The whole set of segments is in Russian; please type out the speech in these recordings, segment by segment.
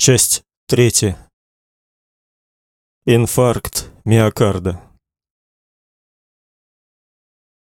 Часть третья. Инфаркт миокарда.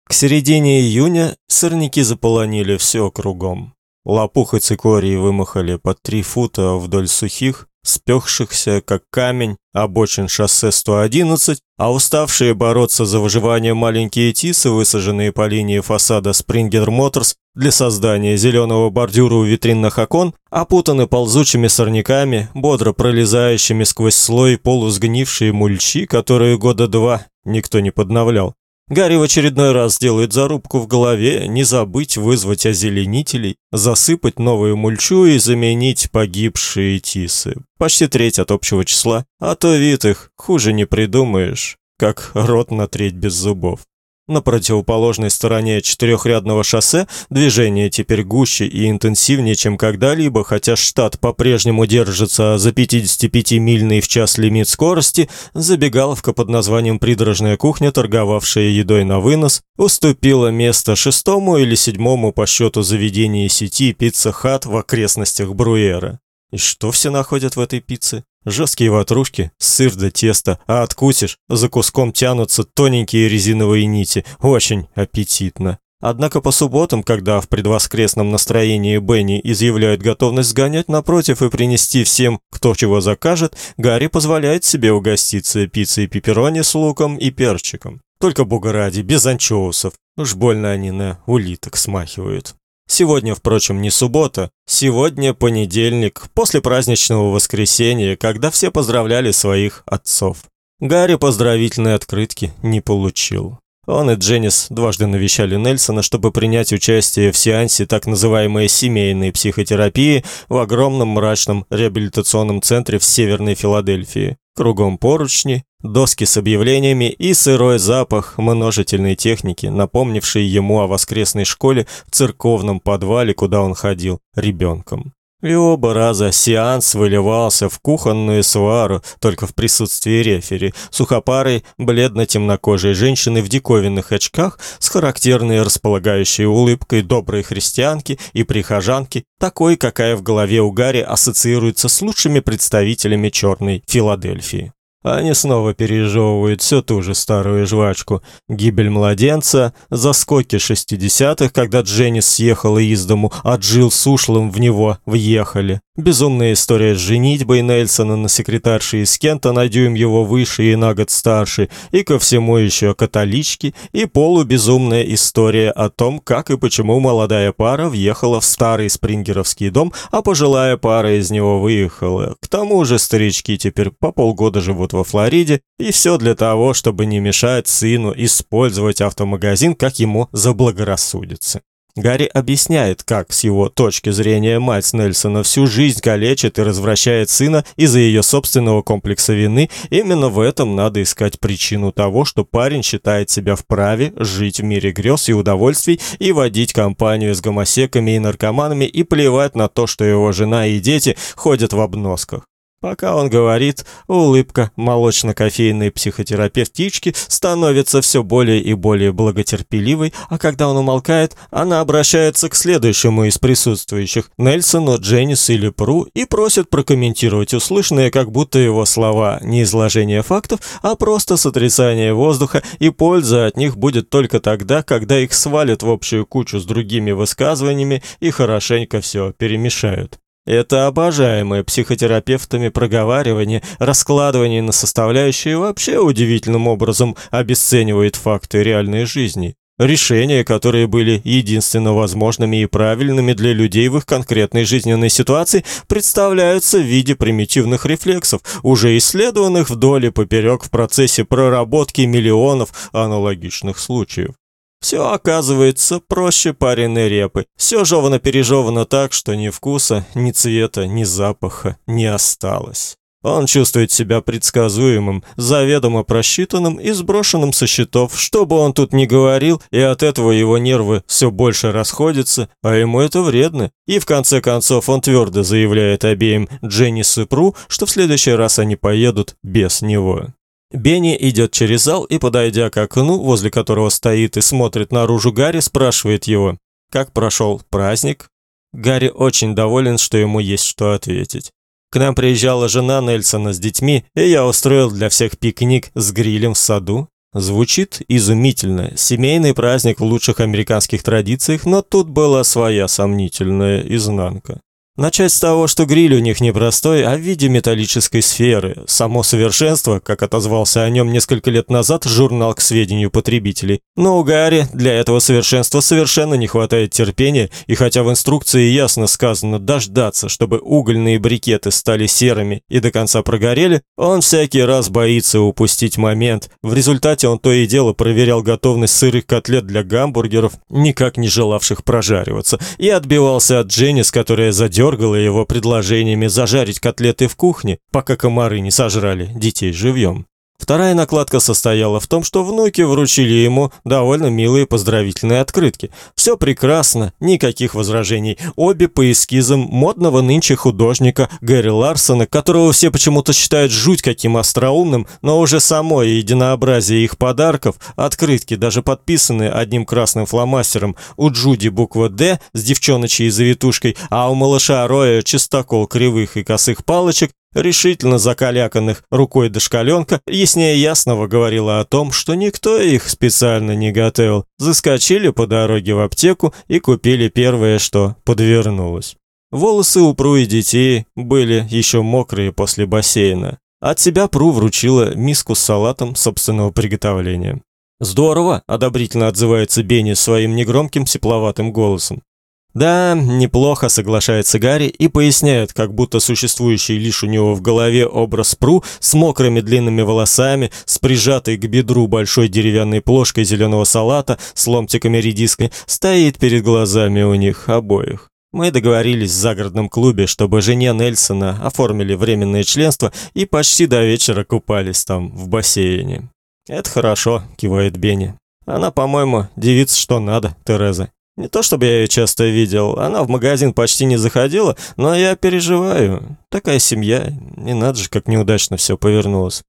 К середине июня сорняки заполонили все кругом. Лопух и цикории вымахали под три фута вдоль сухих, спёхшихся, как камень, обочин шоссе 111, а уставшие бороться за выживание маленькие тисы, высаженные по линии фасада Springer Motors для создания зеленого бордюра у витринных окон, опутаны ползучими сорняками, бодро пролезающими сквозь слой полусгнившие мульчи, которые года два никто не подновлял. Гарри в очередной раз делает зарубку в голове не забыть вызвать озеленителей, засыпать новую мульчу и заменить погибшие тисы. Почти треть от общего числа, а то вид их хуже не придумаешь, как рот на треть без зубов. На противоположной стороне четырехрядного шоссе движение теперь гуще и интенсивнее, чем когда-либо, хотя штат по-прежнему держится за 55-мильный в час лимит скорости, забегаловка под названием «Придорожная кухня», торговавшая едой на вынос, уступила место шестому или седьмому по счету заведении сети «Пицца Хат» в окрестностях Бруера. И что все находят в этой пицце? Жесткие ватрушки, сыр да тесто, а откусишь, за куском тянутся тоненькие резиновые нити. Очень аппетитно. Однако по субботам, когда в предвоскресном настроении Бенни изъявляет готовность сгонять напротив и принести всем, кто чего закажет, Гарри позволяет себе угоститься пиццей пепперони с луком и перчиком. Только бога ради, без анчоусов. Уж больно они на улиток смахивают. Сегодня, впрочем, не суббота, сегодня понедельник, после праздничного воскресенья, когда все поздравляли своих отцов. Гарри поздравительной открытки не получил. Он и Дженнис дважды навещали Нельсона, чтобы принять участие в сеансе так называемой семейной психотерапии в огромном мрачном реабилитационном центре в Северной Филадельфии. Кругом поручни, доски с объявлениями и сырой запах множительной техники, напомнивший ему о воскресной школе в церковном подвале, куда он ходил ребенком. И оба раза сеанс выливался в кухонную свару, только в присутствии рефери, сухопарой, бледно-темнокожей женщины в диковинных очках с характерной располагающей улыбкой доброй христианки и прихожанки, такой, какая в голове у Гарри ассоциируется с лучшими представителями черной Филадельфии. Они снова пережевывают всю ту же старую жвачку. Гибель младенца, заскоки шестидесятых, когда Дженнис съехала из дому, а Джилл с ушлым в него въехали. Безумная история с женитьбой Нельсона на секретарше из Кента на дюйм его выше и на год старше, и ко всему еще католички, и полубезумная история о том, как и почему молодая пара въехала в старый спрингеровский дом, а пожилая пара из него выехала. К тому же старички теперь по полгода живут во Флориде, и все для того, чтобы не мешать сыну использовать автомагазин, как ему заблагорассудится. Гарри объясняет, как с его точки зрения мать Нельсона всю жизнь калечит и развращает сына из-за ее собственного комплекса вины. Именно в этом надо искать причину того, что парень считает себя вправе жить в мире грез и удовольствий и водить компанию с гомосеками и наркоманами и плевать на то, что его жена и дети ходят в обносках. Пока он говорит, улыбка молочно-кофейной психотерапевтички становится все более и более благотерпеливой, а когда он умолкает, она обращается к следующему из присутствующих, Нельсону, Дженнис или Пру, и просит прокомментировать услышанное, как будто его слова не изложение фактов, а просто сотрясание воздуха, и польза от них будет только тогда, когда их свалят в общую кучу с другими высказываниями и хорошенько все перемешают. Это обожаемое психотерапевтами проговаривание, раскладывание на составляющие вообще удивительным образом обесценивает факты реальной жизни. Решения, которые были единственно возможными и правильными для людей в их конкретной жизненной ситуации, представляются в виде примитивных рефлексов, уже исследованных вдоль и поперек в процессе проработки миллионов аналогичных случаев. Все оказывается проще пареной репы. Все жевано-пережевано так, что ни вкуса, ни цвета, ни запаха не осталось. Он чувствует себя предсказуемым, заведомо просчитанным и сброшенным со счетов, что бы он тут ни говорил, и от этого его нервы все больше расходятся, а ему это вредно. И в конце концов он твердо заявляет обеим Дженнис и Пру, что в следующий раз они поедут без него. Бенни идет через зал и, подойдя к окну, возле которого стоит и смотрит наружу Гарри, спрашивает его, как прошел праздник. Гарри очень доволен, что ему есть что ответить. К нам приезжала жена Нельсона с детьми, и я устроил для всех пикник с грилем в саду. Звучит изумительно. Семейный праздник в лучших американских традициях, но тут была своя сомнительная изнанка. Начать с того, что гриль у них не простой, а в виде металлической сферы. Само совершенство, как отозвался о нем несколько лет назад журнал к сведению потребителей. Но у Гарри для этого совершенства совершенно не хватает терпения, и хотя в инструкции ясно сказано дождаться, чтобы угольные брикеты стали серыми и до конца прогорели, он всякий раз боится упустить момент. В результате он то и дело проверял готовность сырых котлет для гамбургеров, никак не желавших прожариваться, и отбивался от Дженнис, которая задергала дергала его предложениями зажарить котлеты в кухне, пока комары не сожрали детей живьем. Вторая накладка состояла в том, что внуки вручили ему довольно милые поздравительные открытки. Все прекрасно, никаких возражений. Обе по эскизам модного нынче художника Гэри Ларсона, которого все почему-то считают жуть каким остроумным, но уже само единообразие их подарков, открытки, даже подписанные одним красным фломастером, у Джуди буква «Д» с девчоночей завитушкой, а у малыша Роя чистокол кривых и косых палочек, решительно закаляканных рукой дошкаленка, яснее ясного говорила о том, что никто их специально не готовил. Заскочили по дороге в аптеку и купили первое, что подвернулось. Волосы у Пру и детей были еще мокрые после бассейна. От себя Пру вручила миску с салатом собственного приготовления. «Здорово!» – одобрительно отзывается Бенни своим негромким сепловатым голосом. Да, неплохо, соглашается Гарри и поясняет, как будто существующий лишь у него в голове образ Пру с мокрыми длинными волосами, с прижатой к бедру большой деревянной плошкой зеленого салата с ломтиками редиски, стоит перед глазами у них обоих. Мы договорились в загородном клубе, чтобы жене Нельсона оформили временное членство и почти до вечера купались там в бассейне. Это хорошо, кивает Бенни. Она, по-моему, девица что надо, Тереза. Не то чтобы я ее часто видел, она в магазин почти не заходила, но я переживаю. Такая семья, не надо же, как неудачно все повернулось.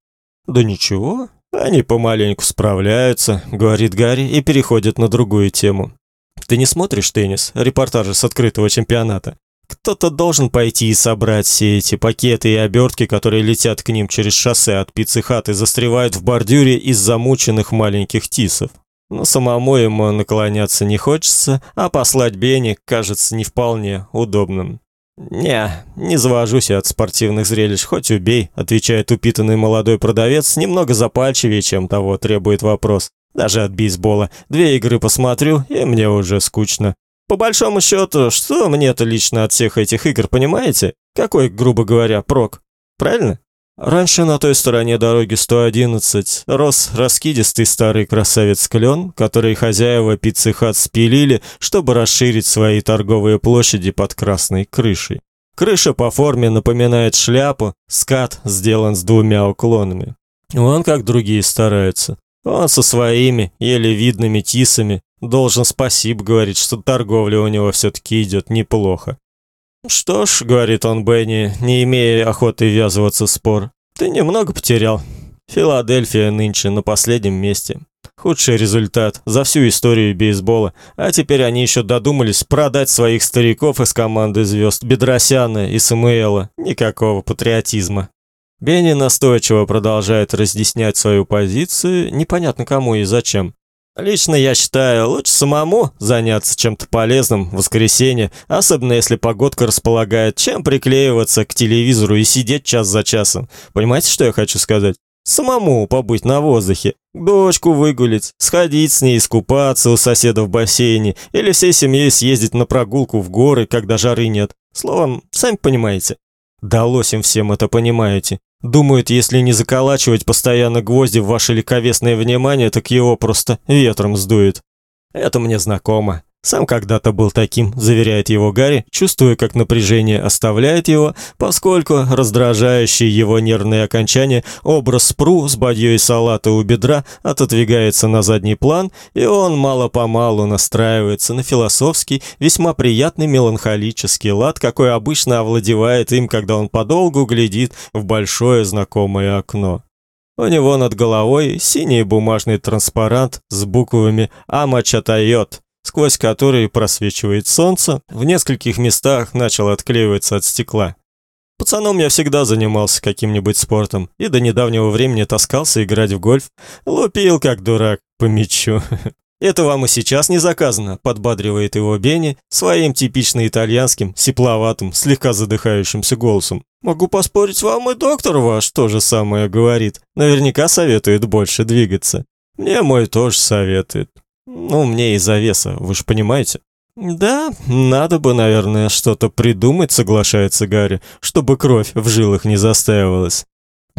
Да ничего, они помаленьку справляются, говорит Гарри и переходит на другую тему. Ты не смотришь теннис, репортажи с открытого чемпионата? Кто-то должен пойти и собрать все эти пакеты и обертки, которые летят к ним через шоссе от пиццы хат и застревают в бордюре из замученных маленьких тисов. Но самому ему наклоняться не хочется, а послать Бенни кажется не вполне удобным. «Не, не завожусь я от спортивных зрелищ, хоть убей», отвечает упитанный молодой продавец, немного запальчивее, чем того требует вопрос. Даже от бейсбола. Две игры посмотрю, и мне уже скучно. По большому счету, что мне-то лично от всех этих игр, понимаете? Какой, грубо говоря, прок? Правильно? Раньше на той стороне дороги 111 рос раскидистый старый красавец-клен, который хозяева пиццы хат спилили, чтобы расширить свои торговые площади под красной крышей. Крыша по форме напоминает шляпу, скат сделан с двумя уклонами. Он, как другие, старается. Он со своими, еле видными тисами, должен спасибо говорить, что торговля у него все-таки идет неплохо. «Что ж», — говорит он Бенни, не имея охоты ввязываться в спор, — «ты немного потерял. Филадельфия нынче на последнем месте. Худший результат за всю историю бейсбола. А теперь они еще додумались продать своих стариков из команды звезд Бедросяна и Самуэла. Никакого патриотизма». Бенни настойчиво продолжает разъяснять свою позицию, непонятно кому и зачем. Лично я считаю, лучше самому заняться чем-то полезным в воскресенье, особенно если погодка располагает, чем приклеиваться к телевизору и сидеть час за часом. Понимаете, что я хочу сказать? Самому побыть на воздухе, дочку выгулить, сходить с ней искупаться у соседа в бассейне или всей семьей съездить на прогулку в горы, когда жары нет. Словом, сами понимаете. Далось им всем это, понимаете. Думают, если не заколачивать постоянно гвозди в ваше легковесное внимание, так его просто ветром сдует. Это мне знакомо. Сам когда-то был таким, заверяет его Гарри, чувствуя, как напряжение оставляет его, поскольку раздражающий его нервные окончания образ Пру с бадьей салата у бедра отодвигается на задний план, и он мало-помалу настраивается на философский, весьма приятный меланхолический лад, какой обычно овладевает им, когда он подолгу глядит в большое знакомое окно. У него над головой синий бумажный транспарант с буквами «Амачатайот», сквозь который просвечивает солнце, в нескольких местах начал отклеиваться от стекла. Пацаном я всегда занимался каким-нибудь спортом и до недавнего времени таскался играть в гольф. Лупил как дурак по мячу. Это вам и сейчас не заказано, подбадривает его Бенни своим типично итальянским, сипловатым, слегка задыхающимся голосом. Могу поспорить, вам и доктор ваш то же самое говорит. Наверняка советует больше двигаться. Мне мой тоже советует. Ну, мне из-за веса, вы же понимаете. Да, надо бы, наверное, что-то придумать, соглашается Гарри, чтобы кровь в жилах не застаивалась.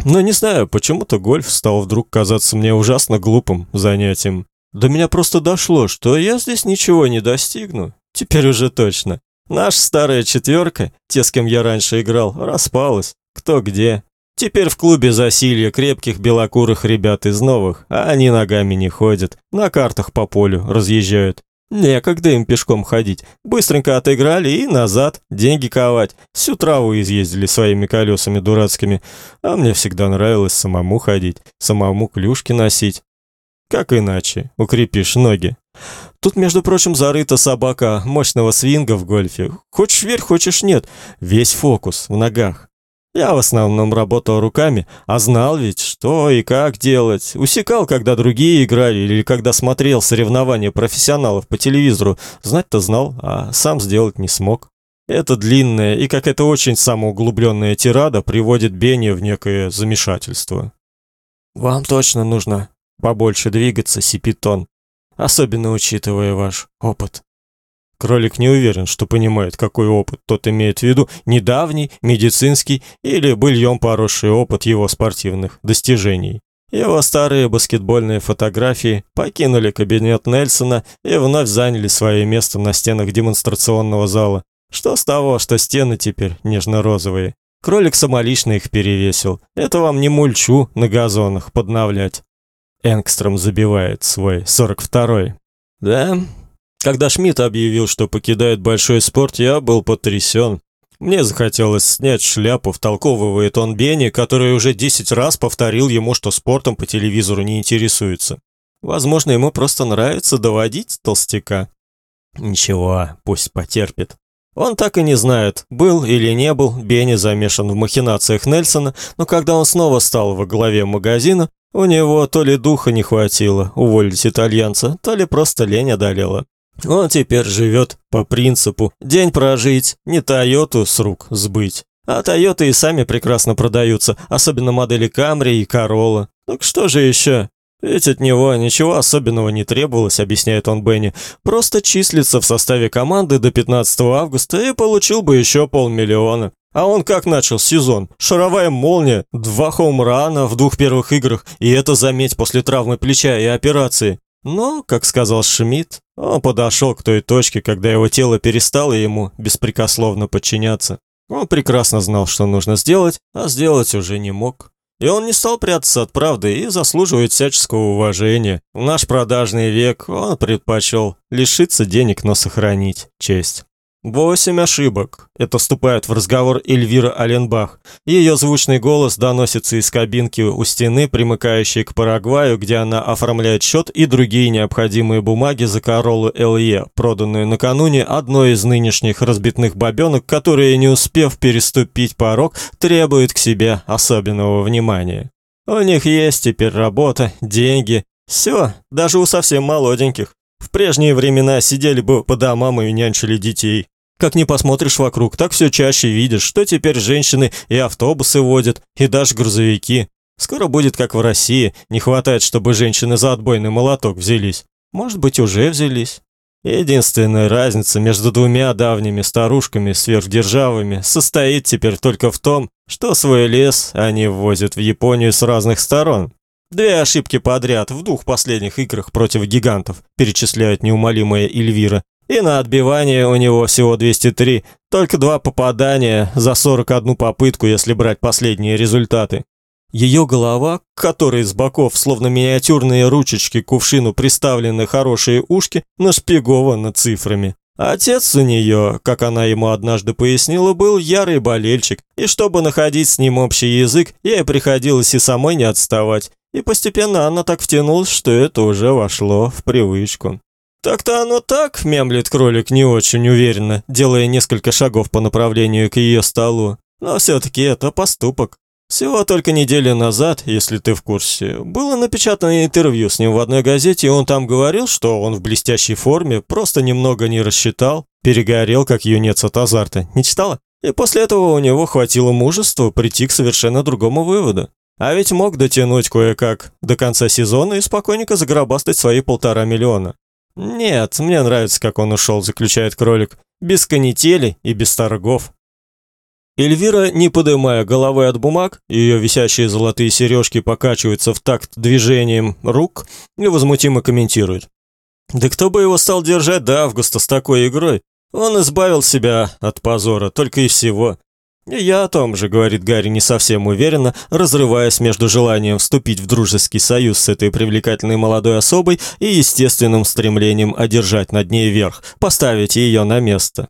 Но не знаю, почему-то гольф стал вдруг казаться мне ужасно глупым занятием. До меня просто дошло, что я здесь ничего не достигну. Теперь уже точно. Наша старая четверка, те, с кем я раньше играл, распалась. Кто где. Теперь в клубе засилье крепких белокурых ребят из новых, а они ногами не ходят, на картах по полю разъезжают. Некогда им пешком ходить. Быстренько отыграли и назад, деньги ковать. Всю траву изъездили своими колесами дурацкими. А мне всегда нравилось самому ходить, самому клюшки носить. Как иначе? Укрепишь ноги. Тут, между прочим, зарыта собака мощного свинга в гольфе. Хочешь верь, хочешь нет. Весь фокус в ногах. Я в основном работал руками, а знал ведь, что и как делать. Усекал, когда другие играли или когда смотрел соревнования профессионалов по телевизору. Знать-то знал, а сам сделать не смог. Это длинная и как это очень самоуглубленная тирада приводит Бенни в некое замешательство. «Вам точно нужно побольше двигаться, Сипитон, особенно учитывая ваш опыт. Кролик не уверен, что понимает, какой опыт тот имеет в виду, недавний, медицинский или быльем поросший опыт его спортивных достижений. Его старые баскетбольные фотографии покинули кабинет Нельсона и вновь заняли свое место на стенах демонстрационного зала. Что с того, что стены теперь нежно-розовые? Кролик самолично их перевесил. Это вам не мульчу на газонах подновлять. Энгстром забивает свой 42-й. Да, когда Шмидт объявил, что покидает большой спорт, я был потрясен. Мне захотелось снять шляпу, втолковывает он Бенни, который уже 10 раз повторил ему, что спортом по телевизору не интересуется. Возможно, ему просто нравится доводить толстяка. Ничего, пусть потерпит. Он так и не знает, был или не был Бенни замешан в махинациях Нельсона, но когда он снова стал во главе магазина, у него то ли духа не хватило уволить итальянца, то ли просто лень одолела. Он теперь живет по принципу «день прожить, не Тойоту с рук сбыть». А Тойоты и сами прекрасно продаются, особенно модели Камри и Королла. Так что же еще? Ведь от него ничего особенного не требовалось, объясняет он Бенни. Просто числиться в составе команды до 15 августа и получил бы еще полмиллиона. А он как начал сезон? Шаровая молния, два хоумрана в двух первых играх, и это, заметь, после травмы плеча и операции. Но, как сказал Шмидт, он подошел к той точке, когда его тело перестало ему беспрекословно подчиняться. Он прекрасно знал, что нужно сделать, а сделать уже не мог. И он не стал прятаться от правды и заслуживает всяческого уважения. В наш продажный век он предпочел лишиться денег, но сохранить честь. Восемь ошибок. Это вступает в разговор Эльвира Аленбах. Ее звучный голос доносится из кабинки у стены, примыкающей к Парагваю, где она оформляет счет и другие необходимые бумаги за Королу ЛЕ, проданную накануне одной из нынешних разбитных бабенок, которые, не успев переступить порог, требует к себе особенного внимания. У них есть теперь работа, деньги, все, даже у совсем молоденьких. В прежние времена сидели бы по домам и нянчили детей. Как не посмотришь вокруг, так все чаще видишь, что теперь женщины и автобусы водят, и даже грузовики. Скоро будет как в России, не хватает, чтобы женщины за отбойный молоток взялись. Может быть, уже взялись. Единственная разница между двумя давними старушками-сверхдержавами состоит теперь только в том, что свой лес они ввозят в Японию с разных сторон. Две ошибки подряд в двух последних играх против гигантов, перечисляет неумолимая Эльвира, и на отбивание у него всего 203, только два попадания за 41 попытку, если брать последние результаты. Ее голова, к которой с боков, словно миниатюрные ручечки к кувшину приставлены хорошие ушки, нашпигованы цифрами. Отец у нее, как она ему однажды пояснила, был ярый болельщик, и чтобы находить с ним общий язык, ей приходилось и самой не отставать. И постепенно она так втянулась, что это уже вошло в привычку. «Так-то оно так», — мямлит кролик не очень уверенно, делая несколько шагов по направлению к ее столу. Но все-таки это поступок. Всего только неделю назад, если ты в курсе, было напечатано интервью с ним в одной газете, и он там говорил, что он в блестящей форме, просто немного не рассчитал, перегорел, как юнец от азарта. Не читала? И после этого у него хватило мужества прийти к совершенно другому выводу. А ведь мог дотянуть кое-как до конца сезона и спокойненько загробастать свои полтора миллиона. Нет, мне нравится, как он ушел, заключает кролик. Без канители и без торгов. Эльвира, не поднимая головы от бумаг, ее висящие золотые сережки покачиваются в такт движением рук, невозмутимо комментирует. Да кто бы его стал держать до августа с такой игрой? Он избавил себя от позора, только и всего. Я о том же, говорит Гарри не совсем уверенно, разрываясь между желанием вступить в дружеский союз с этой привлекательной молодой особой и естественным стремлением одержать над ней верх, поставить ее на место.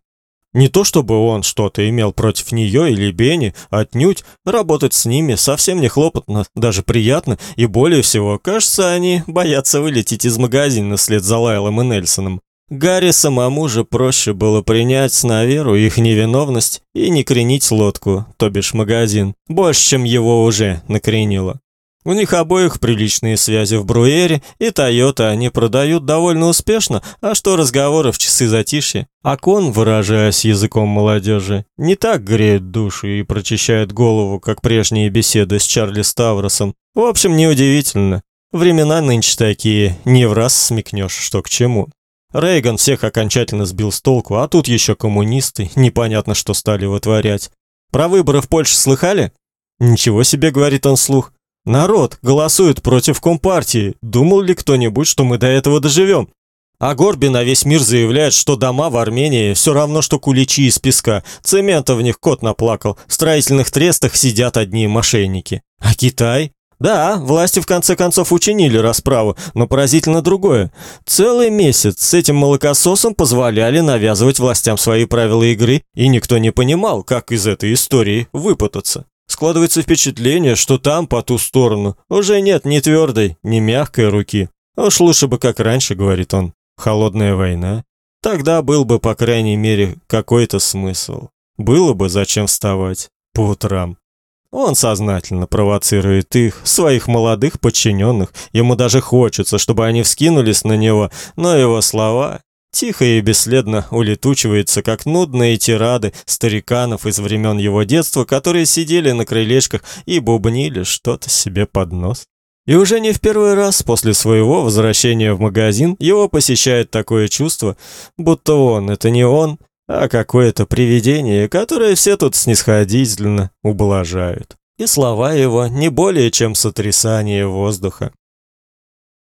Не то чтобы он что-то имел против нее или Бенни, отнюдь, работать с ними совсем не хлопотно, даже приятно, и более всего, кажется, они боятся вылететь из магазина вслед за Лайлом и Нельсоном. Гарри самому же проще было принять на веру их невиновность и не кренить лодку, то бишь магазин, больше, чем его уже накренило. У них обоих приличные связи в Бруэре, и Тойота они продают довольно успешно, а что разговоры в часы затишья. А кон, выражаясь языком молодежи, не так греет душу и прочищает голову, как прежние беседы с Чарли Ставросом. В общем, неудивительно. Времена нынче такие, не в раз смекнешь, что к чему. Рейган всех окончательно сбил с толку, а тут еще коммунисты, непонятно что стали вытворять. Про выборы в Польше слыхали? Ничего себе, говорит он слух. Народ голосует против Компартии. Думал ли кто-нибудь, что мы до этого доживем? А Горби на весь мир заявляет, что дома в Армении все равно, что куличи из песка. Цемента в них кот наплакал. В строительных трестах сидят одни мошенники. А Китай? Да, власти в конце концов учинили расправу, но поразительно другое. Целый месяц с этим молокососом позволяли навязывать властям свои правила игры, и никто не понимал, как из этой истории выпутаться. Складывается впечатление, что там, по ту сторону, уже нет ни твердой, ни мягкой руки. Уж лучше бы, как раньше, говорит он, холодная война. Тогда был бы, по крайней мере, какой-то смысл. Было бы зачем вставать по утрам. Он сознательно провоцирует их, своих молодых подчиненных. Ему даже хочется, чтобы они вскинулись на него, но его слова тихо и бесследно улетучивается, как нудные тирады стариканов из времен его детства, которые сидели на крылечках и бубнили что-то себе под нос. И уже не в первый раз после своего возвращения в магазин его посещает такое чувство, будто он это не он, а какое-то привидение, которое все тут снисходительно ублажают. И слова его не более чем сотрясание воздуха.